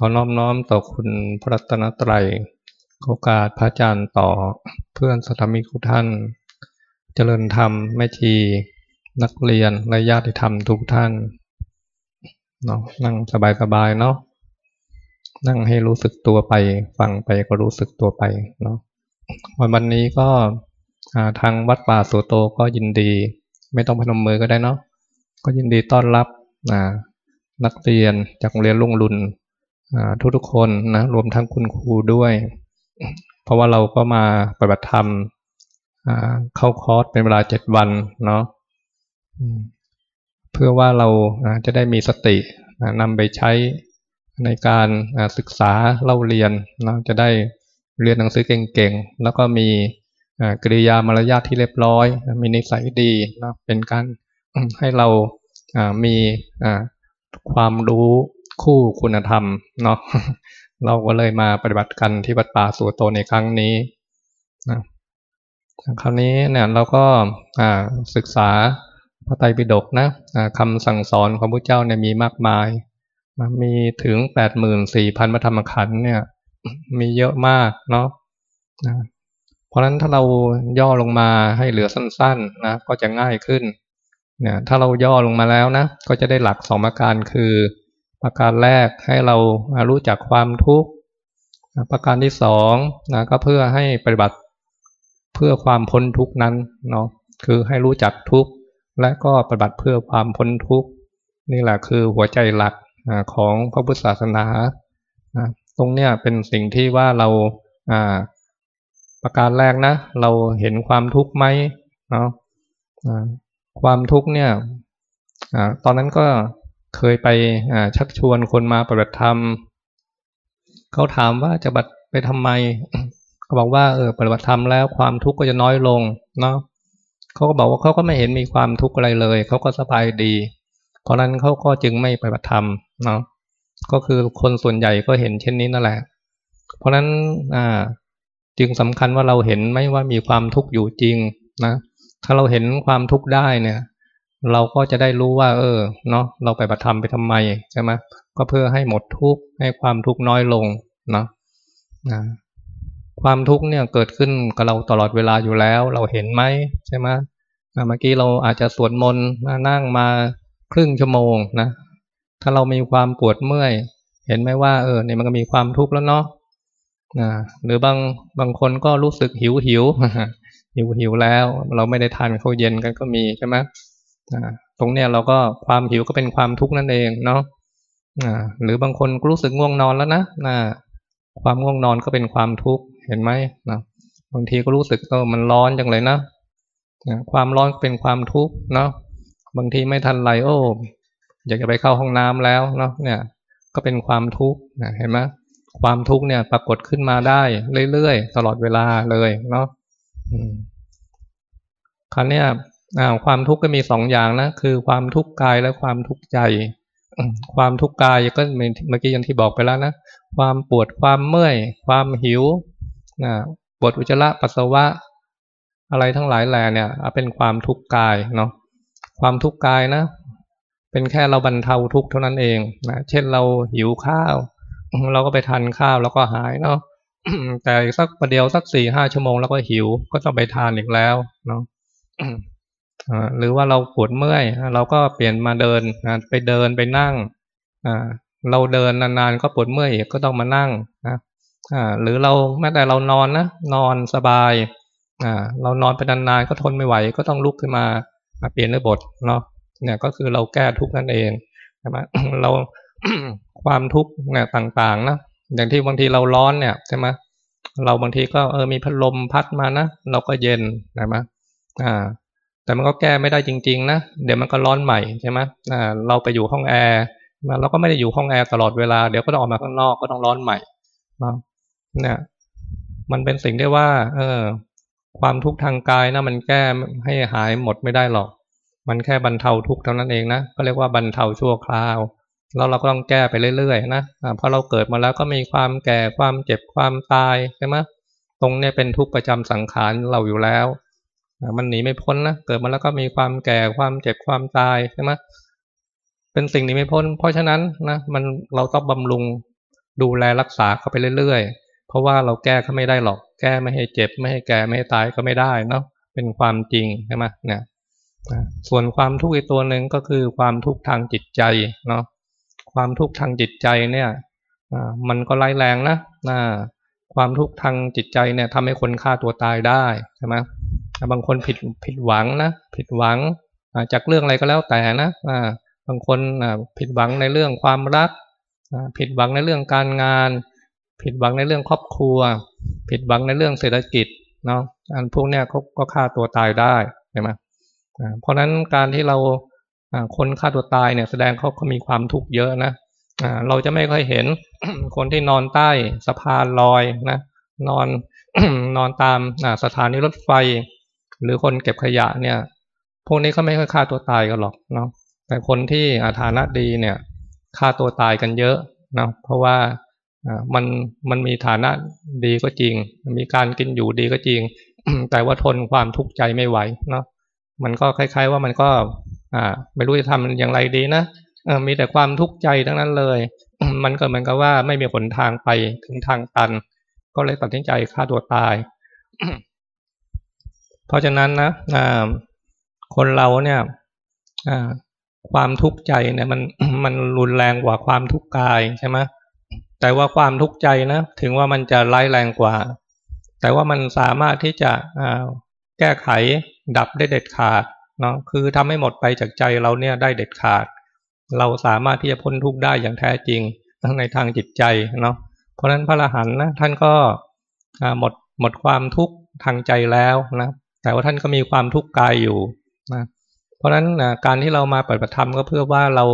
ขอน้อมน้อมต่อคุณพระตนตรัยโอกาสพระอาจารย์ต่อเพื่อนสัตมิกทุกท่าน เจริญธรรมแม่ชีนักเรียนและญาติธรรมทุกท่านเนาะนั่งสบายๆเนาะนั่งให้รู้สึกตัวไป ฟังไปก็รู้สึกตัวไปเนาะวันวันนี้ก็ทางวัดป่าสุโตก็ยินดี ไม่ต้องพนมมือก็ได้เนาะก็ยินดีต้อนรับนักเรียนจากโรงเรียนลุงรุน ทุกทุกคนนะรวมทั้งคุณครูด้วย เพราะว่าเราก็มาปฏิบัติธรรมเข้าคอร์สเป็นเวลาเจ็ดวันเนาะเพื่อว่าเราจะได้มีสตินำไปใช้ในการศึกษาเล่าเรียนเราจะได้เรียนหนังสือเก่งๆ แล้วก็มีกริยามารยาทที่เรียบร้อย มีนิสัยดีนะเป็นการให้เรามีความรู้ คู่คุณธรรมเนาะเราก็เลยมาปฏิบัติกันที่วัดป่าสุโตในครั้งนี้นะคราวนี้เนี่ยเราก็ศึกษาพระไตรปิฎกนะคำสั่งสอนของพระเจ้าเนี่ยมีมากมาย มีถึงแปดหมื่นสี่พันพระธรรมขันธ์เนี่ยมีเยอะมากเนาะเพราะฉะนั้นถ้าเราย่อลงมาให้เหลือสั้นๆนะก็จะง่ายขึ้นเนี่ยถ้าเราย่อลงมาแล้วนะก็จะได้หลักสองประการคือ ประการแรกให้เรารู้จักความทุกข์ประการที่สองนะก็เพื่อให้ปฏิบัติเพื่อความพ้นทุกข์นั้นเนาะคือให้รู้จักทุกข์และก็ปฏิบัติเพื่อความพ้นทุกข์นี่แหละคือหัวใจหลักของพระพุทธศาสนาตรงเนี้ยเป็นสิ่งที่ว่าเราประการแรกนะ เราเห็นความทุกข์ไหมเนาะความทุกข์เนี่ยตอนนั้นก็ เคยไปชักชวนคนมาปฏิบัติธรรมเขาถามว่าจะบัตไปทำไมเขาบอกว่าเออปฏิบัติธรรมแล้วความทุกข์ก็จะน้อยลงเนาะเขาก็บอกว่าเขาก็ไม่เห็นมีความทุกข์อะไรเลยเขาก็สบายดีเพราะนั้นเขาก็จึงไม่ปฏิบัติธรรมเนาะก็คือคนส่วนใหญ่ก็เห็นเช่นนี้นั่นแหละ เพราะนั้นอ่าจึงสำคัญว่าเราเห็นไหมว่ามีความทุกข์อยู่จริงนะถ้าเราเห็นความทุกข์ได้เนี่ย เราก็จะได้รู้ว่า เออเนาะเราไปบัตรธรรมไปทำไมใช่ไหมก็เพื่อให้หมดทุกข์ให้ความทุกข์น้อยลงเนาะนะความทุกข์เนี่ยเกิดขึ้นกับเราตลอดเวลาอยู่แล้ว เราเห็นไหมใช่ไหมเมื่อกี้เราอาจจะสวดมนต์นั่งมาครึ่งชั่วโมงนะถ้าเรามีความปวดเมื่อย เห็นไหมว่าเออเนี่ยมันก็มีความทุกข์แล้วเนาะนะหรือบางบางคนก็รู้สึกหิวหิวหิวหิวแล้ว เราไม่ได้ทานข้าวเย็นกันก็มีใช่ไหม ตรงเนี้ยเราก็ความหิวก็เป็นความทุกข์นั่นเองเนาะหรือบางคนรู้สึกง่วงนอนแล้วนะนะความง่วงนอนก็เป็นความทุกข์เห็นไหมนะบางทีก็รู้สึกเออมันร้อนจังเลยนะความร้อนก็เป็นความทุกข์เนาะบางทีไม่ทันไรโอ้อยากจะไปเข้าห้องน้ำแล้วเนาะเนี่ย ก็เป็นความทุกข์เห็นไหมความทุกข์เนี่ยปรากฏขึ้นมาได้เรื่อยๆตลอดเวลาเลยเนาะคราวนี้ย ความทุกข์ก็มีสองอย่างนะคือความทุกข์กายและความทุกข์ใจ ความทุกข์กายก็เมื่อกี้อย่างที่บอกไปแล้วนะความปวดความเมื่อย ความหิวนะปวดอุจจาระปัสสาวะ อะไรทั้งหลายแหล่เนี่ยเป็นความทุกข์กายเนาะความทุกข์กายนะ เป็นแค่เราบรรเทาทุกข์เท่านั้นเองนะเช่นเราหิวข้าว เราก็ไปทานข้าวแล้วก็หายเนาะแต่สักประเดี๋ยวสักสี่ห้าชั่วโมงแล้วก็หิวก็ต้องไปทานอีกแล้วเนาะ หรือว่าเราปวดเมื่อยเราก็เปลี่ยนมาเดินไปเดินไปนั่งเราเดินนานๆก็ปวดเมื่อยก็ต้องมานั่งนะหรือเราแม้แต่เรานอนนะนอนสบายเรานอนไปนานๆก็ทนไม่ไหวก็ต้องลุกขึ้นมาเปลี่ยนเรือบทเนาะเนี่ยก็คือเราแก้ทุกข์นั่นเองใช่ไหมเราความทุกข์เนี่ยต่างๆนะอย่างที่บางทีเราร้อนเนี่ยใช่ไหมเราบางทีก็เออมีพัดลมพัดมานะเราก็เย็นใช่ไหมอ่า แต่มันก็แก้ไม่ได้จริง ๆ นะ เดี๋ยวมันก็ร้อนใหม่ใช่ไหมเราไปอยู่ห้องแอร์เราก็ไม่ได้อยู่ห้องแอร์ตลอดเวลา เดี๋ยวก็ต้องออกมาข้างนอกก็ต้องร้อนใหม่เนี่ยมันเป็นสิ่งที่ว่า เออ ความทุกข์ทางกายนะมันแก้ให้หายหมดไม่ได้หรอก มันแค่บรรเทาทุกข์เท่านั้นเองนะก็เรียกว่าบรรเทาชั่วคราว แล้วเราก็ต้องแก้ไปเรื่อยๆนะเพราะเราเกิดมาแล้วก็มีความแก่ความเจ็บความตายใช่ไหมตรงนี้เป็นทุกข์ประจำสังขารเราอยู่แล้ว มันหนีไม่พ้นนะเกิดมาแล้วก็มีความแก่ความเจ็บความตายใช่ไหมเป็นสิ่งหนีไม่พ้น เพราะฉะนั้นนะมันเราต้องบำรุงดูแลรักษาเขาไปเรื่อยๆ เพราะว่าเราแก้เขาไม่ได้หรอก แก้ไม่ให้เจ็บ ไม่ให้แก่ไม่ให้ตายก็ไม่ได้เนาะเป็นความจริงใช่ไหมเนี่ยส่วนความทุกข์อีกตัวหนึ่งก็คือความทุกข์ทางจิตใจเนาะความทุกข์ทางจิตใจเนี่ยมันก็ไล่แรงนะความทุกข์ทางจิตใจเนี่ยทำให้คนฆ่าตัวตายได้ใช่ไหม บางคนผิดผิดหวังนะผิดหวังจากเรื่องอะไรก็แล้วแต่นะบางคนผิดหวังในเรื่องความรัก ผิดหวังในเรื่องการงาน ผิดหวังในเรื่องครอบครัว ผิดหวังในเรื่องเศรษฐกิจเนาะอันพวกเนี้ยเขาก็ฆ่าตัวตายได้ใช่ไหมเพราะฉะนั้นการที่เราคนฆ่าตัวตายเนี่ยแสดงเขาเขามีความทุกข์เยอะนะเราจะไม่ค่อยเห็นคนที่นอนใต้สะพานลอยนะนอนนอนตามสถานีรถไฟ หรือคนเก็บขยะเนี่ย พวกนี้เขาไม่ค่อยฆ่าตัวตายกันหรอกเนาะแต่คนที่อาฐานะดีเนี่ยฆ่าตัวตายกันเยอะนะเพราะว่ามันมันมีฐานะดีก็จริง มีการกินอยู่ดีก็จริง แต่ว่าทนความทุกข์ใจไม่ไหวเนาะมันก็คล้าย ๆ ว่ามันก็อ่าไม่รู้จะทำอย่างไรดีนะอมีแต่ความทุกข์ใจทั้งนั้นเลย มันก็เหมือนกับว่าไม่มีผลทางไปถึงทางตัน ก็เลยตัดสินใจฆ่าตัวตาย เพราะฉะนั้นนะคนเราเนี่ยความทุกข์ใจเนี่ยมันมันรุนแรงกว่าความทุกข์กายใช่ไหมแต่ว่าความทุกข์ใจนะถึงว่ามันจะร้ายแรงกว่า แต่ว่ามันสามารถที่จะแก้ไขดับได้เด็ดขาดเนาะคือทำให้หมดไปจากใจเราเนี่ยได้เด็ดขาด เราสามารถที่จะพ้นทุกข์ได้อย่างแท้จริงทั้งในทางจิตใจเนาะเพราะฉะนั้นพระอรหันต์นะท่านก็หมดหมดความทุกข์ทางใจแล้วนะ แต่ว่าท่านก็มีความทุกข์กายอยู่นะเพราะฉะนั้นการที่เรามาปฏิบัติธรรมก็เพื่อว่าเรา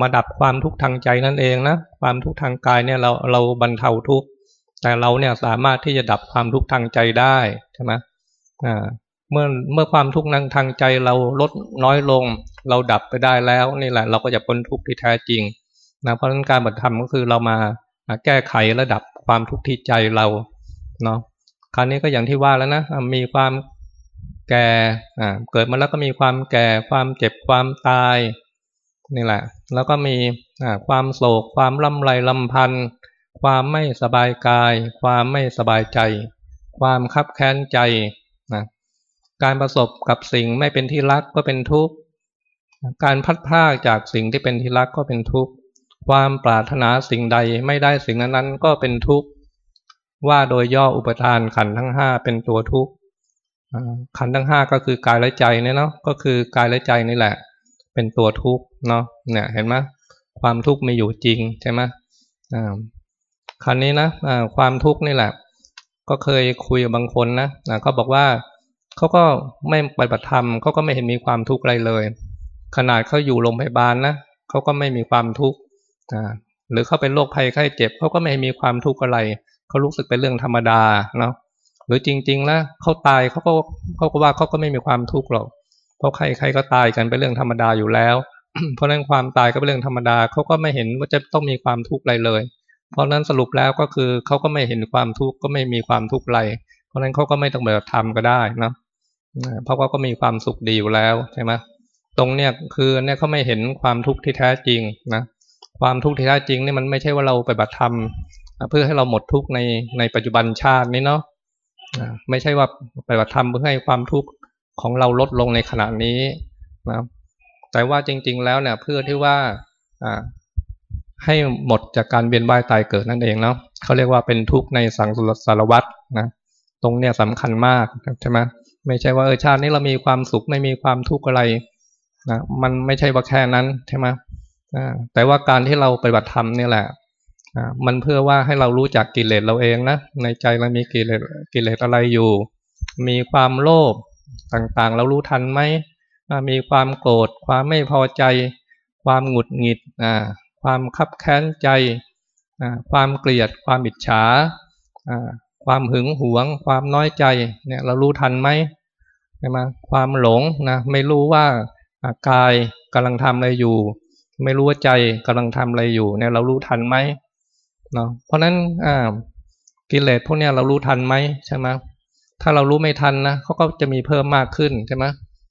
มาดับความทุกข์ทางใจนั่นเองนะความทุกข์ทางกายเนี่ยเราเราบรรเทาทุกข์แต่เราเนี่ยสามารถที่จะดับความทุกข์ทางใจได้ใช่ไหมเมื่อเมื่อความทุกข์นั้นทางใจเราลดน้อยลง เราดับไปได้แล้วนี่แหละเราก็จะพ้นทุกข์ที่แท้จริงนะเพราะฉะนั้นการปฏิธรรมก็คือเรามาแก้ไขระดับความทุกข์ที่ใจเราเนาะคราวนี้ก็อย่างที่ว่าแล้วนะมีความ แก่เกิดมาแล้วก็มีความแก่ความเจ็บความตายนี่แหละ แล้วก็มีความโศกความลำไรลำพันธ์ความไม่สบายกาย ความไม่สบายใจ ความคับแค้นใจนะการประสบกับสิ่งไม่เป็นที่รักก็เป็นทุกข์ การพัดพากจากสิ่งที่เป็นที่รักก็เป็นทุกข์ ความปรารถนาสิ่งใดไม่ได้สิ่งนั้นก็เป็นทุกข์ ว่าโดยย่ออุปทานขันทั้งห้าเป็นตัวทุกข์ ขันทั้งห้าก็คือกายและใจเนี่ยเนาะก็คือกายและใจนี่แหละ เป็นตัวทุกข์เนาะเนี่ยเห็นไหมความทุกข์มีอยู่จริงใช่ไหมอ่าคันนี้นะความทุกข์นี่แหละ ก็เคยคุยกับบางคนนะเขาบอกว่าเขาก็ไม่ปฏิบัติธรรมเขาก็ไม่เห็นมีความทุกข์อะไรเลย ขนาดเขาอยู่โรงพยาบาลนะเขาก็ไม่มีความทุกข์หรือเขาเป็นโรคภัยไข้เจ็บเขาก็ไม่มีความทุกข์อะไรเขารู้สึกเป็นเรื่องธรรมดาเนาะ หรือจริง ๆ แล้วเขาตายเขาก็เขาก็ว่าเขาก็ไม่มีความทุกข์หรอกเพราะใครใครก็ตายกันเป็นเรื่องธรรมดาอยู่แล้ว เพราะนั้นความตายก็เป็นเรื่องธรรมดาเขาก็ไม่เห็นว่าจะต้องมีความทุกข์อะไรเลย เพราะนั้นสรุปแล้วก็คือเขาก็ไม่เห็นความทุกข์ก็ไม่มีความทุกข์อะไร เพราะนั้นเขาก็ไม่ต้องแบบทำก็ได้นะเพราะว่าก็มีความสุขดีอยู่แล้วใช่ไหมตรงเนี้ยคือเนี่ยเขาไม่เห็นความทุกข์ที่แท้จริงนะความทุกข์ที่แท้จริงนี่มันไม่ใช่ว่าเราไปบัตรธรรมเพื่อให้เราหมดทุกข์ในในปัจจุบันชาตินี้เนาะ ไม่ใช่ว่าไปบัตรธรรมเพื่อให้ความทุกข์ของเราลดลงในขณะนี้นะแต่ว่าจริง ๆ แล้วเนี่ยเพื่อที่ว่าให้หมดจากการเวียนว่ายตายเกิดนั่นเองเนาะเขาเรียกว่าเป็นทุกข์ในสังสารวัฏนะตรงเนี้ยสำคัญมากใช่ไหมไม่ใช่ว่าเออชาตินี้เรามีความสุขไม่มีความทุกข์อะไรนะมันไม่ใช่ว่าแค่นั้นใช่ไหมแต่ว่าการที่เราปฏิบัติธรรมนี่แหละ มันเพื่อว่าให้เรารู้จักกิเลสเราเองนะในใจเรามีกิเลสกิเลสอะไรอยู่ มีความโลภต่างๆ เรารู้ทันไหมมีความโกรธความไม่พอใจ ความหงุดหงิดความคับแค้นใจ ความเกลียด ความบิดฉาความหึงหวง ความน้อยใจเนี่ยเรารู้ทันไหมใช่ไหมความหลงนะไม่รู้ว่ากายกำลังทำอะไรอยู่ ไม่รู้ว่าใจกำลังทำอะไรอยู่เนี่ยเรารู้ทันไหม เนาะเพราะนั้นอ่ากิเลสพวกเนี้ยเรารู้ทันไหมใช่ไหมถ้าเรารู้ไม่ทันนะเขาก็จะมีเพิ่มมากขึ้นใช่ไหม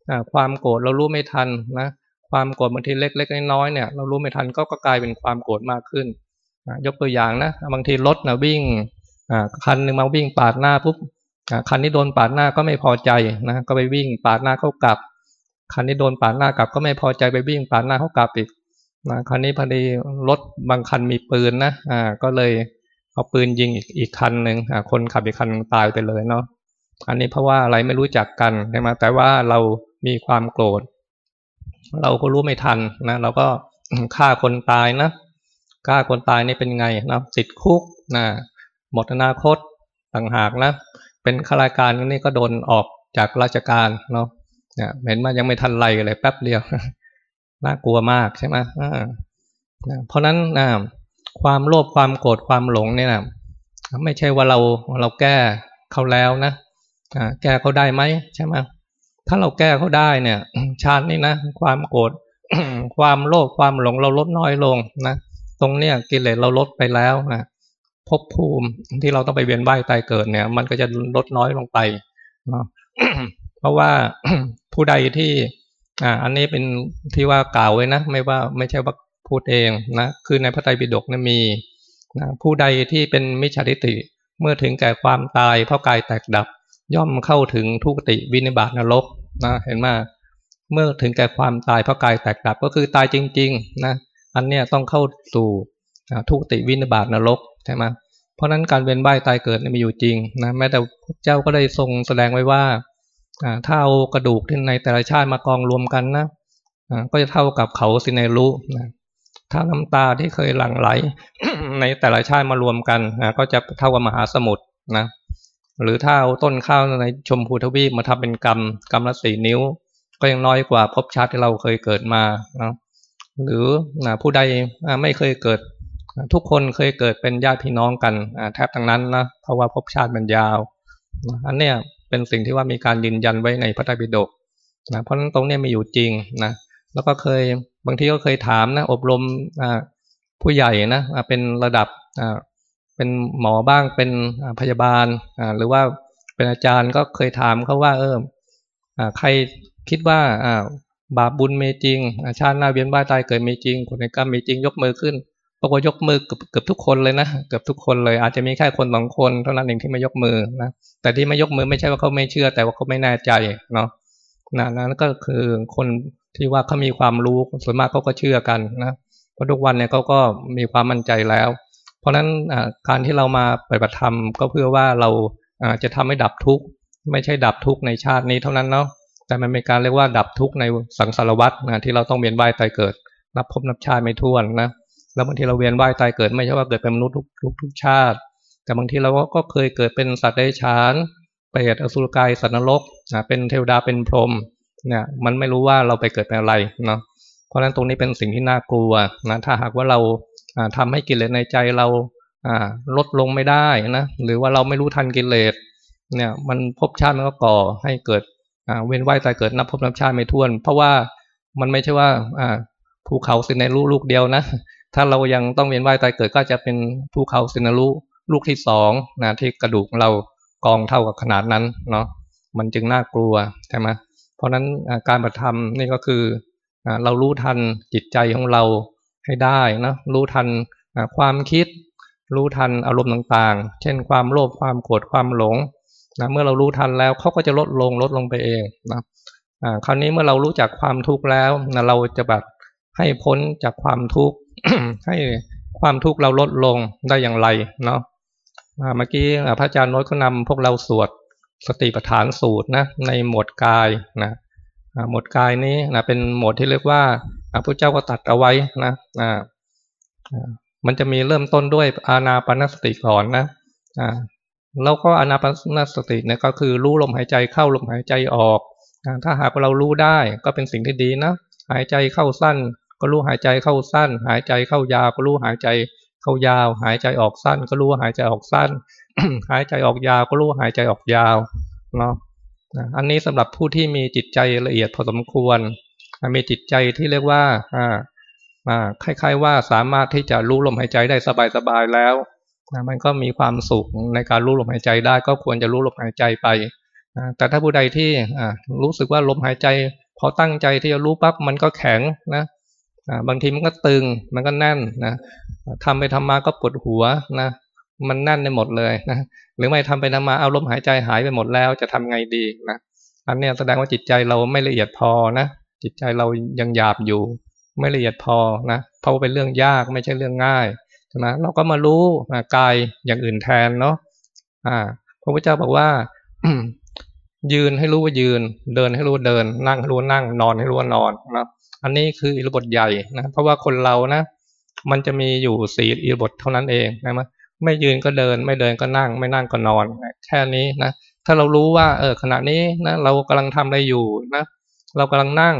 อ่าความโกรธเรารู้ไม่ทันนะความโกรธบางทีเล็กๆน้อยๆเนี่ยเรารู้ไม่ทันก็ก็กลายเป็นความโกรธมากขึ้นยกตัวอย่างนะบางทีรถนะวิ่งคันหนึ่งมาวิ่งปาดหน้าปุ๊บคันนี้โดนปาดหน้าก็ไม่พอใจนะก็ไปวิ่งปาดหน้าเขากลับ คันนี้โดนปาดหน้ากลับก็ไม่พอใจไปวิ่งปาดหน้าเขากลับอีก นะคันนี้พอดีรถบางคันมีปืนนะอ่าก็เลยเอาปืนยิงอีกอีกคันหนึ่งอ่าคนขับอีกคันตายไปเลยเนาะอันนี้เพราะว่าอะไรไม่รู้จักกันใช่ไหมแต่ว่าเรามีความโกรธ เราก็รู้ไม่ทันนะเราก็ฆ่าคนตายนะฆ่าคนตายนี่เป็นไงนะติดคุกนะหมดอนาคตต่างหากนะเป็นข้าราชการนี่ก็โดนออกจากราชการเนาะเนี่ยเห็นมายังไม่ทันไรเลยแป๊บเดียว น่ากลัวมากใช่ไหมเพราะนั้นนะความโลภความโกรธความหลงเนี่ยนะไม่ใช่ว่าเราเราแก้เขาแล้วนะแก้เขาได้ไหมใช่ไหมถ้าเราแก้เขาได้เนี่ยชาตินี้นะความโกรธความโลภความหลงเราลดน้อยลงนะตรงเนี้ยกิเลสเราลดไปแล้วนะภพภูมิที่เราต้องไปเวียนว่ายตายเกิดเนี่ย มันก็จะลดน้อยลงไปเนาะเพราะว่าผู้ใดที่ อ่าอันนี้เป็นที่ว่ากล่าวไว้นะ ไม่ว่าไม่ใช่ว่าพูดเองนะคือในพระไตรปิฎกนะมีนะผู้ใดที่เป็นมิจฉาทิฏฐิเมื่อถึงแก่ความตายเพราะกายแตกดับ ย่อมเข้าถึงทุกติวินิบาตนรกนะเห็นไหมเมื่อถึงแก่ความตายเพราะกายแตกดับก็คือตายจริงๆนะอันเนี้ยต้องเข้าสู่ทุกติวินิบาตนรกใช่ไหมเพราะนั้นการเวียนว่ายตายเกิดมีอยู่จริงนะแม้แต่พระเจ้าก็ได้ทรงแสดงไว้ว่า ถ้าเอากระดูกที่ในแต่ละชาติมากองรวมกันนะก็จะเท่ากับเขาสิเนรุนะถ้าน้ำตาที่เคยหลั่งไหล ในแต่ละชาติมารวมกันนะก็จะเท่ากับมหาสมุทรนะหรือถ้าเอาต้นข้าวในชมพูทวีปมาทำเป็นกรรมกรรมละสี่นิ้ว ก็ยังน้อยกว่าภพชาติที่เราเคยเกิดมานะหรือนะผู้ใดไม่เคยเกิด ทุกคนเคยเกิดเป็นญาติพี่น้องกันแทบทั้งนั้นนะเพราะว่าภพชาติมันยาว อันเนี้ย เป็นสิ่งที่ว่ามีการยืนยันไว้ในพระไตรปิฎกนะเพราะฉะนั้นตรงนี้มีอยู่จริงนะแล้วก็เคยบางทีก็เคยถามนะอบรมผู้ใหญ่นะเป็นระดับเป็นหมอบ้างเป็นพยาบาลหรือว่าเป็นอาจารย์ก็เคยถามเขาว่าเออใครคิดว่าบาปบุญมีจริงชาติหน้าเวียนว่ายตายเกิดมีจริงคนในกรรมมีจริงยกมือขึ้น ปรากฏยกมือเกือบทุกคนเลยนะเกือบทุกคนเลยอาจจะมีแค่คนสองคนเท่านั้นเองที่ไม่ยกมือนะแต่ที่ไม่ยกมือไม่ใช่ว่าเขาไม่เชื่อ แต่ว่าเขาไม่แน่ใจเนาะนะนั่นก็คือคนที่ว่าเขามีความรู้ส่วนมากเขาก็เชื่อกันนะเพราะทุกวันเนี่ยเขาก็มีความมั่นใจแล้ว เพราะฉะนั้นการที่เรามาปฏิบัติธรรมก็เพื่อว่าเราจะทำให้ดับทุกข์ไม่ใช่ดับทุกข์ในชาตินี้เท่านั้นเนาะแต่มันเป็นการเรียกว่าดับทุกข์ในสังสารวัฏนะที่เราต้องเวียนว่ายตายเกิดนับพบนับชาติไม่ท้วนนะ แล้วบางทีเราเวียนว่ายตายเกิดไม่ใช่ว่าเกิดเป็นมนุษย์ทุกทุกชาติ แต่บางทีเราก็เคยเกิดเป็นสัตว์ได้ฉานเปรตอสุรกายสัตว์นรกนะเป็นเทวดาเป็นพรหมเนี่ยมันไม่รู้ว่าเราไปเกิดเป็นอะไรเนาะเพราะฉะนั้นตรงนี้เป็นสิ่งที่น่ากลัวนะถ้าหากว่าเราทำให้กิเลสในใจเราลดลงไม่ได้นะหรือว่าเราไม่รู้ทันกิเลสเนี่ยมันพบชาติมันก็ก่อให้เกิดเวียนว่ายตายเกิดนับพบนับชาติไม่ท้วน เพราะว่ามันไม่ใช่ว่าภูเขาสิในลูกลูกเดียวนะ ถ้าเรายังต้องเวียนว่ายตายเกิดก็จะเป็นภูเขาสินารุลูกที่สองนะที่กระดูกเรากองเท่ากับขนาดนั้นเนาะมันจึงน่ากลัวใช่ไหมเพราะนั้นการปฏิธรรมนี่ก็คือเรารู้ทันจิตใจของเราให้ได้นะรู้ทันความคิด รู้ทันอารมณ์ต่างๆ เช่นความโลภความโกรธความหลงนะเมื่อเรารู้ทันแล้วเขาก็จะลดลงลดลงไปเองนะคราวนี้เมื่อเรารู้จักความทุกข์แล้วนะเราจะแบบให้พ้นจากความทุกข์ ให้ความทุกข์เราลดลงได้อย่างไรเนาะเมื่อกี้พระอาจารย์น้อยก็นำพวกเราสวดสติปัฏฐานสูตรนะในหมวดกายนะหมวดกายนี้นะเป็นหมวดที่เรียกว่าพระเจ้าก็ตัดเอาไว้นะมันจะมีเริ่มต้นด้วยอาณาปณสติก่อนนะแล้วก็อานาปนสติเนี่ยก็คือรู้ลมหายใจเข้าลมหายใจออก ถ้าหากเรารู้ได้ก็เป็นสิ่งที่ดีนะหายใจเข้าสั้น ก็รู้หายใจเข้าสั้น หายใจเข้ายาว ก็รู้หายใจเข้ายาว หายใจออกสั้น ก็รู้หายใจออกสั้น หายใจออกยาวก็รู้หายใจออกยาวเนาะอันนี้สำหรับผู้ที่มีจิตใจละเอียดพอสมควร มีจิตใจที่เรียกว่าอ่าอ่าคล้ายๆว่าสามารถที่จะรู้ลมหายใจได้สบายๆแล้วมันก็มีความสุขในการรู้ลมหายใจได้ ก็ควรจะรู้ลมหายใจไปแต่ถ้าผู้ใดที่รู้สึกว่าลมหายใจพอตั้งใจที่จะรู้ปั๊บมันก็แข็งนะ บางทีมันก็ตึงมันก็แน่นนะทำไปทำมาก็ปวดหัวนะมันแน่นไปหมดเลยนะหรือไม่ทำไปทำมาเอาลมหายใจหายไปหมดแล้วจะทำไงดีนะอันนี้แสดงว่าจิตใจเราไม่ละเอียดพอนะจิตใจเรายังหยาบอยู่ ไม่ละเอียดพอนะเพราะเป็นเรื่องยากไม่ใช่เรื่องง่ายใช่ไหมเราก็มารู้กายอย่างอื่นแทนเนาะอ่าพระพุทธเจ้าบอกว่ายืนให้รู้ว่ายืน เดินให้รู้เดิน นั่งให้รู้นั่งนอนให้รู้ว่านอนนะ อันนี้คืออิรบทใหญ่นะเพราะว่าคนเรานะ มันจะมีอยู่สี่อิรบทเท่านั้นเองนะมไม่ยืนก็เดิน ไม่เดินก็นั่ง ไม่นั่งก็นอนแค่นี้นะถ้าเรารู้ว่า เออขณะนี้นะเรากำลังทำอะไรอยู่นะเรากำลังนั่ง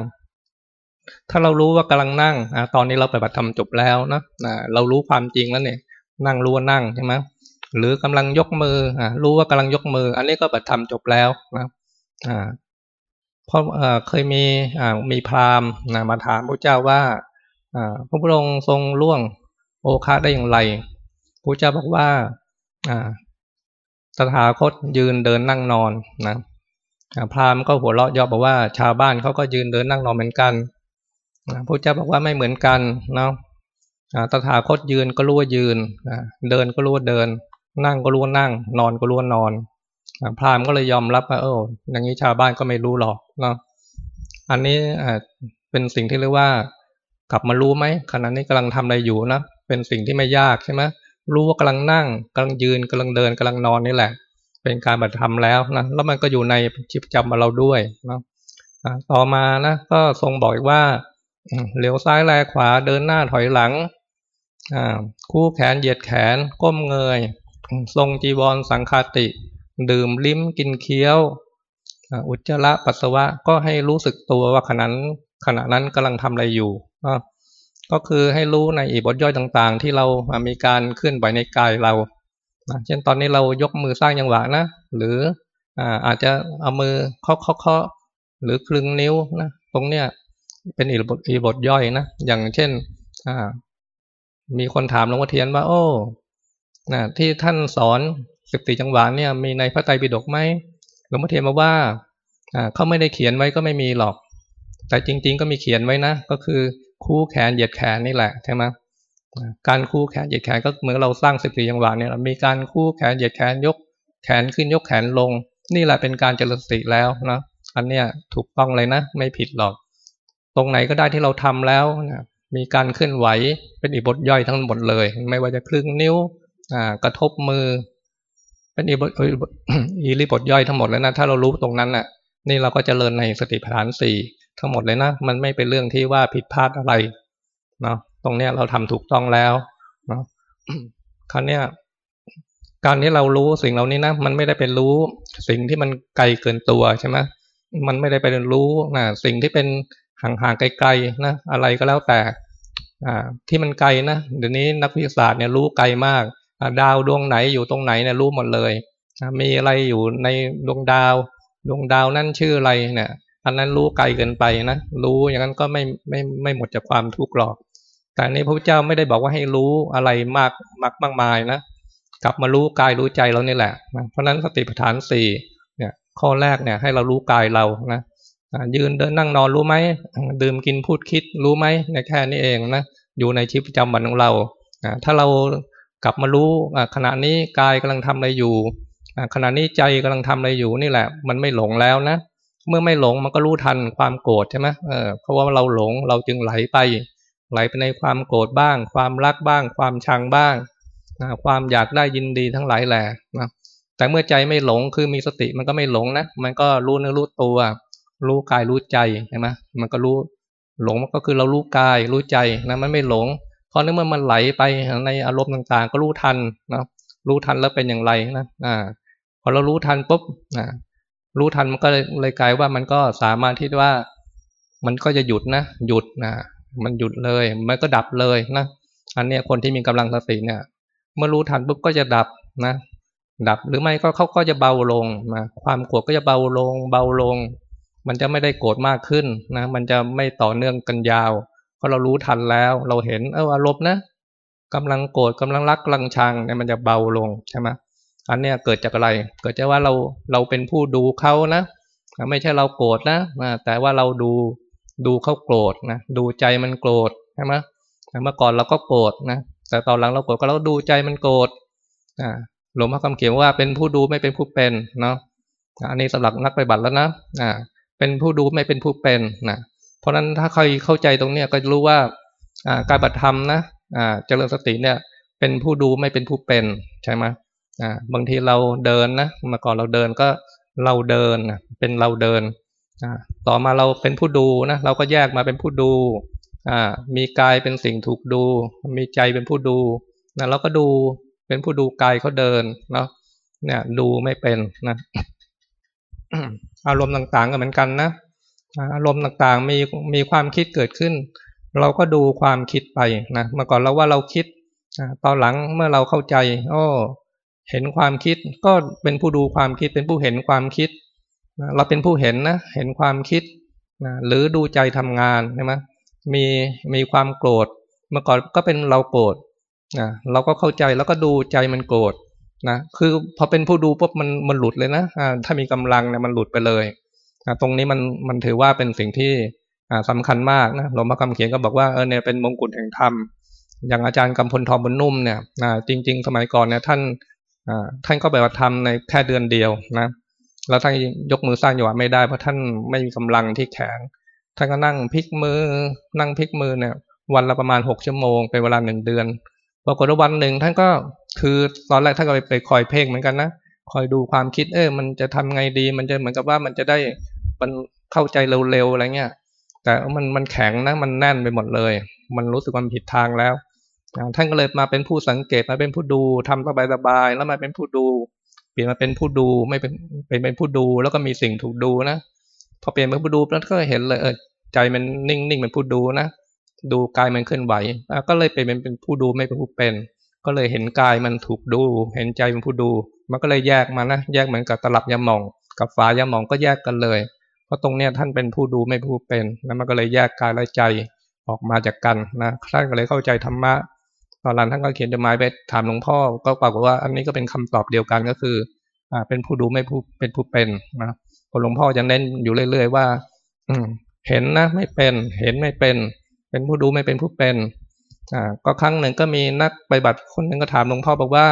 ถ้าเรารู้ว่ากำลังนั่งอตอนนี้เราปฏิบัติธรรมจบแล้วนะเรารู้ความจริงแล้วเนี่ย นั่งรู้ว่านั่งใช่ไหมหรือกำลังยกมืออ่ารู้ว่ากำลังยกมือ อันนี้ก็ปฏิธรรมจบแล้วนะอ่า เพราะเคยมีมีพราหมณ์มาถามพระเจ้าว่าพระพุทธองค์ทรงล่วงโอคาได้อย่างไรพระเจ้าบอกว่าอ่าสถาคตยืนเดินนั่งนอนนะพราหมณ์ก็หัวเราะย่อบอกว่า ชาวบ้านเขาก็ยืนเดินนั่งนอนเหมือนกันพระเจ้าบอกว่าไม่เหมือนกันเนาะตถาคตยืนก็รู้ว่ายืนเดินก็รู้ว่าเดิน นั่งก็รู้ว่านั่ง นอนก็รู้ว่านอนพราหมณ์ก็เลยยอมรับว่าเอออย่างนี้ชาวบ้านก็ไม่รู้หรอก เนาะอันนี้เป็นสิ่งที่เรียกว่า กลับมารู้ไหมขณะนี้กำลังทำอะไรอยู่นะเป็นสิ่งที่ไม่ยากใช่ไหมรู้ว่ากำลังนั่งกำลังยืนกำลังเดินกำลังนอนนี่แหละ เป็นการบัตรทำแล้วนะแล้วมันก็อยู่ในชีวิตประจำเราด้วยนะต่อมานะก็ทรงบอกว่าเหลียวซ้ายแลขวาเดินหน้าถอยหลังคู่แขนเหยียดแขนก้มเงย ทรงจีวรสังคาติ ดื่มลิ้มกินเคี้ยว อุจจาระปัสสาวะก็ให้รู้สึกตัวว่าขณะนั้นขณะนั้นกำลังทำอะไรอยู่ก็คือให้รู้ในอีบทย่อยต่างๆ ที่เรามีการเคลื่อนไหวในกายเราเช่นตอนนี้เรายกมือสร้างยังหวะนะ หรืออาจจะเอามือเคาะเคาะหรือคลึงนิ้วนะตรงเนี้ยเป็นอีบทอีบทย่อยนะอย่างเช่นมีคนถามหลวงพ่อเทียนว่า โอ้นะที่ท่านสอนสิบสี่จังหวะเนี่ยมีในพระไตรปิฎกไหมหลวงพ่อเทียนมาว่า เขาไม่ได้เขียนไว้ก็ไม่มีหรอก แต่จริง ๆ ก็มีเขียนไว้นะ ก็คือคู่แขนเหยียดแขนนี่แหละใช่ไหมการคู่แขนเหยียดแขนก็เหมือนเราสร้างสิบสี่จังหวะเนี่ยมีการคู่แขนเหยียดแขนยกแขนขึ้นยกแขนลง นี่แหละเป็นการเจริญสติแล้วนะอันเนี้ยถูกต้องเลยนะไม่ผิดหรอก ตรงไหนก็ได้ที่เราทำแล้วนะมีการเคลื่อนไหวเป็นอีบทย่อยทั้งหมดเลย ไม่ว่าจะคลึงนิ้วกระทบมือ เป็นอีบทอีริบทย่อยทั้งหมดแล้วนะถ้าเรารู้ตรงนั้นน่ะ นี่เราก็จเจริญในสติปัฏฐานสี่ทั้งหมดเลยนะ มันไม่เป็นเรื่องที่ว่าผิดพลาดอะไรเนาะตรงเนี้ยเราทำถูกต้องแล้วเนาะครั้นี้การที่เรารู้สิ่งเหล่านี้นะมันไม่ได้เป็นรู้สิ่งที่มันไกลเกินตัวใช่ไหมมันไม่ได้เป็นรู้นะสิ่งที่เป็นห่างๆไกลๆนะอะไรก็แล้วแต่อ่าที่มันไกลนะเดี๋ยวนี้นักวิทยาศาสตร์เนี่ยรู้ไกลมากดาวดวงไหนอยู่ตรงไหนเนี่ยรู้หมดเลยมีอะไรอยู่ในดวงดาว ดวงดาวนั่นชื่ออะไรเนี่ยอันนั้นรู้ไกลเกินไปนะรู้อย่างนั้นก็ไม่ไม่ไม่หมดจากความทุกข์หรอก แต่ในพระพุทธเจ้าไม่ได้บอกว่าให้รู้อะไรมากมากมากมายนะกลับมารู้กายรู้ใจเรานี่แหละนะเพราะนั้นสติปัฏฐานสี่เนี่ยข้อแรกเนี่ยให้เรารู้กายเรานะยืนเดินนั่งนอนรู้ไหมดื่มกินพูดคิดรู้ไหมในแค่นี้เองนะอยู่ในชีวิตประจำวันของเราถ้าเรากลับมารู้ขณะนี้กายกำลังทำอะไรอยู่ ขณะนี้ใจกำลังทำอะไรอยู่นี่แหละ มันไม่หลงแล้วนะเมื่อไม่หลงมันก็รู้ทันความโกรธใช่ไหมเออเพราะว่าเราหลงเราจึงไหลไป ไหลไปในความโกรธบ้าง ความรักบ้าง ความชังบ้างความอยากได้ยินดีทั้งหลายแหละนะแต่เมื่อใจไม่หลงคือมีสติมันก็ไม่หลงนะมันก็รู้เนื้อรู้ตัว รู้กายรู้ใจใช่ไหมมันก็รู้หลงก็คือเรารู้กายรู้ใจนะมันไม่หลง เพราะเมื่อมันไหลไปในอารมณ์ต่างๆ ก็รู้ทันนะรู้ทันแล้วเป็นอย่างไรนะอ่า พอเรารู้ทันปุ๊บนะรู้ทันมันก็เลยกลายว่ามันก็สามารถที่ว่า มันก็จะหยุดนะหยุดนะมันหยุดเลย มันก็ดับเลยนะอันนี้คนที่มีกำลังสติเนี่ย เมื่อรู้ทันปุ๊บก็จะดับนะดับหรือไม่ก็เขาก็จะเบาลงนะความโกรธก็จะเบาลง เบาลง มันจะไม่ได้โกรธมากขึ้นนะ มันจะไม่ต่อเนื่องกันยาวเพราะเรารู้ทันแล้ว เราเห็นเอออารมณ์นะกำลังโกรธกำลังรักกำลังชังเนี่ยมันจะเบาลงใช่ไหม อันเนี้ยเกิดจากอะไร เกิดจากว่าเราเราเป็นผู้ดูเขานะไม่ใช่เราโกรธนะแต่ว่าเราดูดูเขาโกรธนะดูใจมันโกรธใช่ไหมเมื่อก่อนเราก็โกรธนะแต่ตอนหลังเราโกรธก็เราดูใจมันโกรธหลวงพ่อคำเขียนว่าเป็นผู้ดูไม่เป็นผู้เป็นเนาะอันนี้สำหรับนักปฏิบัติแล้วนะอ่าเป็นผู้ดูไม่เป็นผู้เป็นนะเพราะฉะนั้นถ้าใครเข้าใจตรงเนี้ยก็รู้ว่าอ่าการบัตธรรมนะอ่าเจริญสติเนี่ยเป็นผู้ดูไม่เป็นผู้เป็นใช่ไหม อ่าบางทีเราเดินนะเมื่อก่อนเราเดินก็เราเดินเป็นเราเดินอ่าต่อมาเราเป็นผู้ดูนะเราก็แยกมาเป็นผู้ดูอ่ามีกายเป็นสิ่งถูกดู มีใจเป็นผู้ดูนะเราก็ดูเป็นผู้ดูกายเขาเดินเนาะเนี่ยดูไม่เป็นนะอารมณ์ต่างๆก็เหมือนกันนะอารมณ์ต่างๆมีมีความคิดเกิดขึ้น เราก็ดูความคิดไปนะเมื่อก่อนเราว่าเราคิดตอนหลังเมื่อเราเข้าใจ โอ้ เห็นความคิดก็เป็นผู้ดูความคิดเป็นผู้เห็นความคิด เราเป็นผู้เห็นนะเห็นความคิดนะหรือดูใจทำงานใช่ไหมมีมีความโกรธ เมื่อก่อนก็เป็นเราโกรธนะเราก็เข้าใจแล้วก็ดูใจมันโกรธนะคือพอเป็นผู้ดูปุ๊บมันมันหลุดเลยนะถ้ามีกำลังเนี่ยมันหลุดไปเลยตรงนี้มันมันถือว่าเป็นสิ่งที่สำคัญมากนะหลวงพ่อคำเขียนก็บอกว่าเออเนี่ยเป็นมงกุฎแห่งธรรมอย่างอาจารย์กำพลทองบนนุ่มเนี่ยจริง ๆ สมัยก่อนเนี่ยท่าน ท่านก็แบบว่าทำในแค่เดือนเดียวนะ แล้วท่านยกมือสร้างจังหวะไม่ได้เพราะท่านไม่มีกำลังที่แขนท่านก็นั่งพลิกมือ นั่งพลิกมือเนี่ย วันละประมาณหกชั่วโมงเป็นเวลาหนึ่งเดือนปรากฏว่าวันหนึ่งท่านก็คือตอนแรกท่านก็ไปไปคอยเพ่งเหมือนกันนะคอยดูความคิดเออมันจะทำไงดี มันจะเหมือนกับว่ามันจะได้มันเข้าใจเร็วๆอะไรเงี้ยแต่มันมันแข็งนะมันแน่นไปหมดเลย มันรู้สึกมันผิดทางแล้ว ท่านก็เลยมาเป็นผู้สังเกตมาเป็นผู้ดูทำสบายๆแล้วมาเป็นผู้ดู เปลี่ยนมาเป็นผู้ดูไม่เป็นเป็นเป็นผู้ดูแล้วก็มีสิ่งถูกดูนะพอเปลี่ยนเป็นผู้ดูแล้วก็เห็นเลยเออใจมันนิ่งๆเป็นผู้ดูนะดูกายมันเคลื่อนไหวก็เลยเป็นเป็นผู้ดูไม่เป็นผู้เป็น ก็เลยเห็นกายมันถูกดู เห็นใจเป็นผู้ดู มันก็เลยแยกมานะแยกเหมือนกับตลับยาหมอง กับฝายาหมองก็แยกกันเลย เพราะตรงเนี้ยท่านเป็นผู้ดูไม่ผู้เป็นแล้วมันก็เลยแยกกายและใจออกมาจากกันนะท่านก็เลยเข้าใจธรรมะ ตอนหลังท่านก็เขียนจดหมายไปถามหลวงพ่อ ก็ปรากฏว่าอันนี้ก็เป็นคำตอบเดียวกันก็คืออ่าเป็นผู้ดูไม่ผู้เป็นผู้เป็นนะหลวงพ่อจะเน้นอยู่เรื่อย ๆ ว่า อืมเห็นนะไม่เป็นเห็นไม่เป็น เป็นผู้ดูไม่เป็นผู้เป็นอ่าก็ครั้งหนึ่งก็มีนักปฏิบัติคนหนึ่งก็ถามหลวงพ่อบอกว่า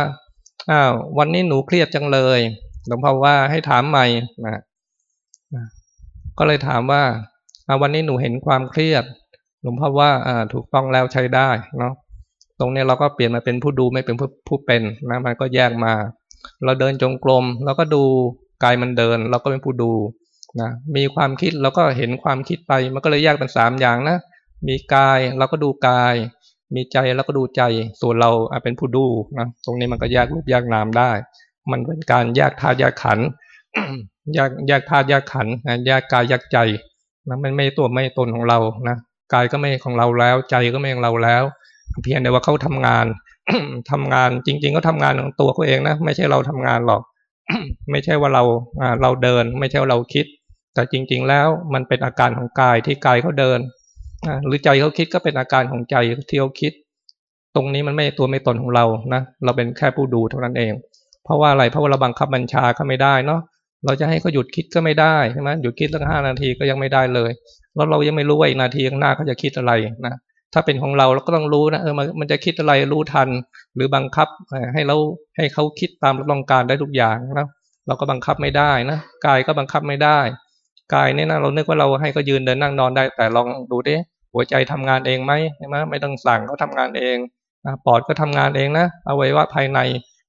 อ้าววันนี้หนูเครียดจังเลย หลวงพ่อว่าให้ถามใหม่นะก็เลยถามว่าวันนี้หนูเห็นความเครียด หลวงพ่อว่าอ่าถูกต้องแล้วใช้ได้เนาะ ตรงนี้เราก็เปลี่ยนมาเป็นผู้ดูไม่เป็นผู้ผู้เป็นนะมันก็แยกมา เราเดินจงกรมเราก็ดูกายมันเดิน เราก็เป็นผู้ดูนะมีความคิดเราก็เห็นความคิดไปมันก็เลยแยกเป็นสามอย่างนะ มีกายเราก็ดูกาย มีใจเราก็ดูใจ ส่วนเราเป็นผู้ดูนะตรงนี้มันก็แยกรูปแยกนามได้ มันเป็นการแยกธาตุแยกขันแยกแยกธาตุแยกขันแยกกายแยกใจนะมันไม่ตัวไม่ตนของเรานะกายก็ไม่ของเราแล้ว ใจก็ไม่ของเราแล้ว เพียงแต่ว่าเขาทำงานทำงานจริง ๆ ก็ทำงานของตัวเขาเองนะไม่ใช่เราทำงานหรอก ไม่ใช่ว่าเราเราเดิน ไม่ใช่ว่าเราคิด แต่จริง ๆ แล้วมันเป็นอาการของกายที่กายเขาเดินหรือใจเขาคิดก็เป็นอาการของใจที่เขาคิด ตรงนี้มันไม่ตัวไม่ตนของเรานะเราเป็นแค่ผู้ดูเท่านั้นเอง เพราะว่าอะไรเพราะว่าเราบังคับบัญชาเขาไม่ได้เนาะเราจะให้เขาหยุดคิดก็ไม่ได้ใช่ไหมหยุดคิดตั้งห้านาทีก็ยังไม่ได้เลย แล้วเรายังไม่รู้ว่าอีกนาทีข้างหน้าเขาจะคิดอะไรนะ ถ้าเป็นของเราเราก็ต้องรู้นะเออมันจะคิดอะไรรู้ทัน หรือบังคับให้เราให้เขาคิดตามเราต้องการได้ทุกอย่างนะเราก็บังคับไม่ได้นะกายก็บังคับไม่ได้กายเนี่ยนะเรานึกว่าเราให้เขายืนเดินนั่งนอนได้ แต่ลองดูดิหัวใจทำงานเองไหมใช่ไหมไม่ต้องสั่งเขาทางานเองปอดก็ทำงานเองนะเอาไว้ว่าภายใน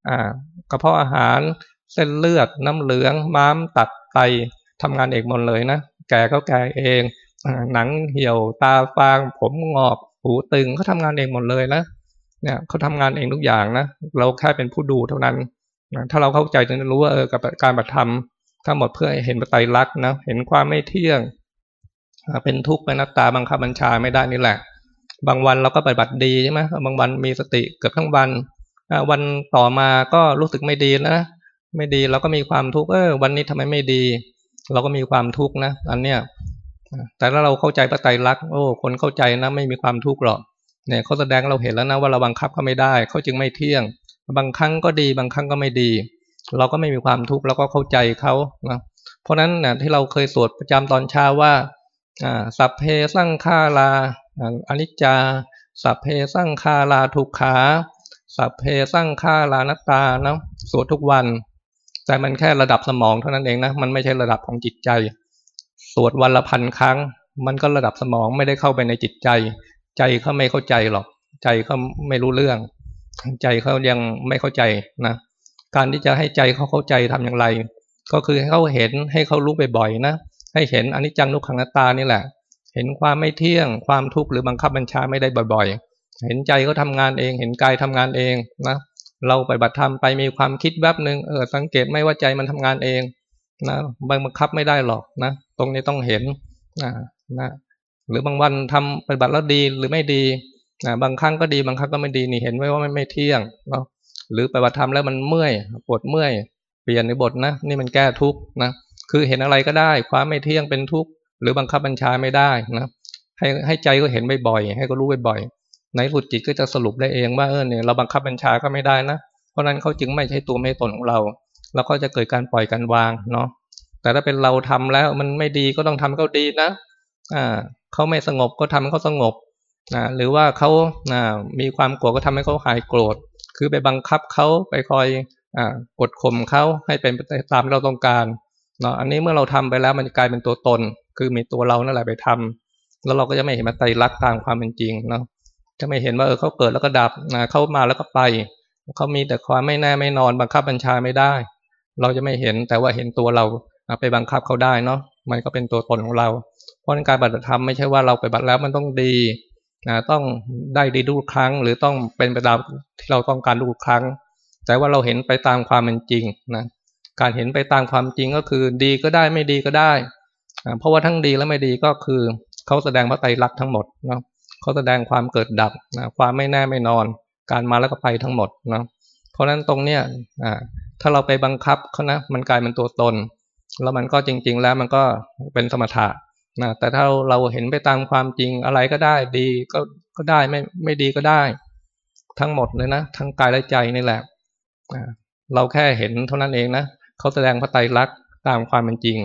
อ่ากระเพาะอาหารเส้นเลือดน้ำเหลืองม้ามตัดไตทำงานเองหมดเลยนะแก่ก็แก่เอง หนังเหี่ยวตาฟาง ผมงอกหูตึงเขาทางานเองหมดเลยนะเนี่ยเขาทำงานเองทุกอย่างนะเราแค่เป็นผู้ดูเท่านั้นนะถ้าเราเข้าใจจะรู้ว่าเออกับการปฏิธรรมทั้งหมดเพื่อเห็นปไตรลักษณ์นะเห็นความไม่เที่ยง เป็นทุกข์เป็นนักตาบังคับบัญชาไม่ได้นี่แหละ บางวันเราก็ปฏิบัติดีใช่ไหมบางวันมีสติเกือบทั้งวันวันต่อมาก็รู้สึกไม่ดีนะไม่ดีเราก็มีความทุกข์เออวันนี้ทำไมไม่ดี เราก็มีความทุกข์นะอันเนี้ย แต่ถ้าเราเข้าใจพระไตรลักษณ์โอ้คนเข้าใจนะไม่มีความทุกข์หรอกเนี่ยเขาแสดงเราเห็นแล้วนะว่าเราบังคับเขาไม่ได้เขาจึงไม่เที่ยง บางครั้งก็ดีบางครั้งก็ไม่ดี เราก็ไม่มีความทุกข์เราก็เข้าใจเขานะเพราะนั้นนะที่เราเคยสวดประจำตอนเช้าว่าสัพเพสังฆาลาอนิจจา สัพเพสร้างคาลาทุกขา สัพเพสร้างคาลานัตตานะสวดทุกวัน แต่มันแค่ระดับสมองเท่านั้นเองนะมันไม่ใช่ระดับของจิตใจ สวดวันละพันครั้ง มันก็ระดับสมองไม่ได้เข้าไปในจิตใจ ใจเขาไม่เข้าใจหรอก ใจเขาไม่รู้เรื่อง ใจเขายังไม่เข้าใจนะการที่จะให้ใจเขาเข้าใจทำอย่างไร ก็คือให้เขาเห็นให้เขารู้บ่อยๆนะให้เห็นอนิจจังทุกขังนัตตานี่แหละ เห็นความไม่เที่ยงความทุกข์หรือบังคับบัญชาไม่ได้บ่อย ๆ เห็นใจเขาทางานเอง เห็นกายทำงานเองนะเราไปบัตรธรรมไปมีความคิดแวบหนึ่งเออสังเกตไม่ว่าใจมันทำงานเองนะบังคับไม่ได้หรอกนะ ตรงนี้ต้องเห็นนะนะหรือบางวันทำปฏิบัติแล้วดีหรือไม่ดีนะบางครั้งก็ดีบางครั้งก็ไม่ดีนี่เห็นไว้ว่าไม่ไม่เที่ยงเนาะหรือปฏิบัติธรรมแล้วมันเมื่อยปวดเมื่อยเปลี่ยนในบทนะนี่มันแก้ทุกข์นะคือเห็นอะไรก็ได้ ความไม่เที่ยงเป็นทุกข์หรือบังคับบัญชาไม่ได้นะให้ให้ใจก็เห็นบ่อยๆให้ก็รู้บ่อยๆในสุดจิตก็จะสรุปได้เองว่าเออเนี่ยเราบังคับบัญชาก็ไม่ได้นะ เพราะนั้นเขาจึงไม่ใช่ตัวไม่ตนของเรา แล้วก็จะเกิดการปล่อยการวางเนาะ แต่ถ้าเป็นเราทำแล้วมันไม่ดีก็ต้องทำเขาดีนะอ่าเขาไม่สงบก็ทำให้เขาสงบนะหรือว่าเขานะมีความโกรธก็ทำให้เขาหายโกรธ คือไปบังคับเขาไปคอยอกดข่มเขาให้เป็นไปตามเราต้องการเนาะอันนี้เมื่อเราทำไปแล้วมันจะกลายเป็นตัวตน คือมีตัวเรานั่นแหละไปทำแล้วเราก็จะไม่เห็นมันไตรลักษณ์ตามความเป็นจริงเนาะจะไม่เห็นว่าเออเขาเกิดแล้วก็ดับนะเขามาแล้วก็ไปเขามีแต่ความไม่แน่ไม่นอนบังคับบัญชาไม่ได้ เราจะไม่เห็นแต่ว่าเห็นตัวเรา ไปบังคับเขาได้เนาะมันก็เป็นตัวตนของเรา เพราะการปฏิบัติธรรมไม่ใช่ว่าเราไปบัติแล้วมันต้องดีนะต้องได้ดีทุกครั้ง หรือต้องเป็นไปตามที่เราต้องการทุกครั้ง แต่ว่าเราเห็นไปตามความเป็นจริงนะการเห็นไปตามความจริงก็คือดีก็ได้ไม่ดีก็ได้ เพราะว่าทั้งดีและไม่ดีก็คือเขาแสดงพระไตรลักษณ์ทั้งหมดเนาะเขาแสดงความเกิดดับนะความไม่แน่ไม่นอน การมาแล้วก็ไปทั้งหมดเนาะเพราะฉะนั้นตรงเนี้ยถ้าเราไปบังคับเขานะมันกลายเป็นตัวตน แล้วมันก็จริง ๆ แล้วมันก็เป็นสมถะนะแต่ถ้าเราเห็นไปตามความจริงอะไรก็ได้ดีก็ก็ได้ไม่ไม่ดีก็ได้ ทั้งหมดเลยนะทั้งกายและใจนี่แหละเราแค่เห็นเท่านั้นเองนะเขาแสดงพระไตรลักษณ์ตามความเป็นจริง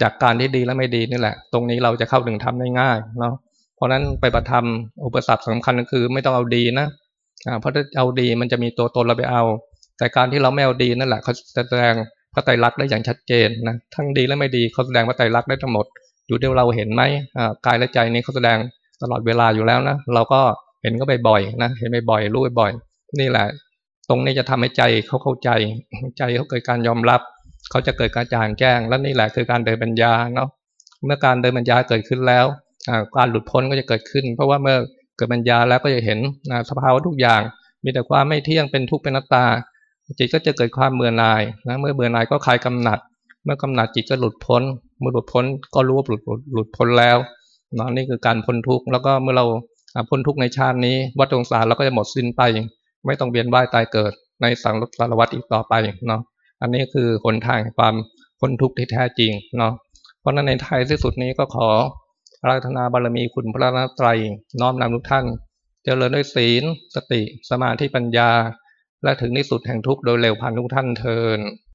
จากการที่ดีและไม่ดีนี่แหละ ตรงนี้เราจะเข้าถึงธรรมได้ง่ายเนาะเพราะนั้นไปประทำอุปสรรคสำคัญก็คือไม่ต้องเอาดีนะเพราะถ้าเอาดีมันจะมีตัวตนเราไปเอา แต่การที่เราไม่เอาดีนั่นแหละเขาแสดง พระไตรลักษณ์ได้อย่างชัดเจนนะทั้งดีและไม่ดีเขาแสดงพระไตรลักษณ์ได้ทั้งหมด อยู่ที่เราเห็นไหมกายและใจนี้เขาแสดงตลอดเวลาอยู่แล้วนะเราก็เห็นก็บ่อยๆนะเห็นบ่อยๆรู้บ่อยๆนี่แหละ ตรงนี้จะทำให้ใจเขาเข้าใจ ใจเขาเกิดการยอมรับ เขาจะเกิดการจางแจ้ง และนี่แหละคือการเดินปัญญาเนาะเมื่อการเดินปัญญาเกิดขึ้นแล้วการหลุดพ้นก็จะเกิดขึ้น เพราะว่าเมื่อเกิดปัญญาแล้วก็จะเห็นสภาวะทุกอย่าง มีแต่ความไม่เที่ยงเป็นทุกข์เป็นนัตตา จิตก็จะเกิดความเบื่อหน่ายนะเมื่อเบื่อหน่ายก็คลายกำหนัด เมื่อกำหนัดจิตก็หลุดพ้น เมื่อหลุดพ้นก็รู้ว่าหลุดหลุดพ้นแล้วเนาะนี่คือการพ้นทุกข์แล้วก็เมื่อเราพ้นทุกข์ในชาตินี้ วัฏสงสารเราก็จะหมดสิ้นไป ไม่ต้องเวียนว่ายตายเกิด ในสังสารวัฏอีกต่อไปเนาะอันนี้คือหนทางความพ้นทุกข์ที่แท้จริงเนาะเพราะนั้นในท้ายที่สุดนี้ก็ขอรัตนาบารมีคุณพระรัตไตรน้อมนำทุกท่านเจริญด้วยศีล สติ สมาธิปัญญา และถึงที่สุดแห่งทุกข์โดยเร็วพันทุกท่านเทิน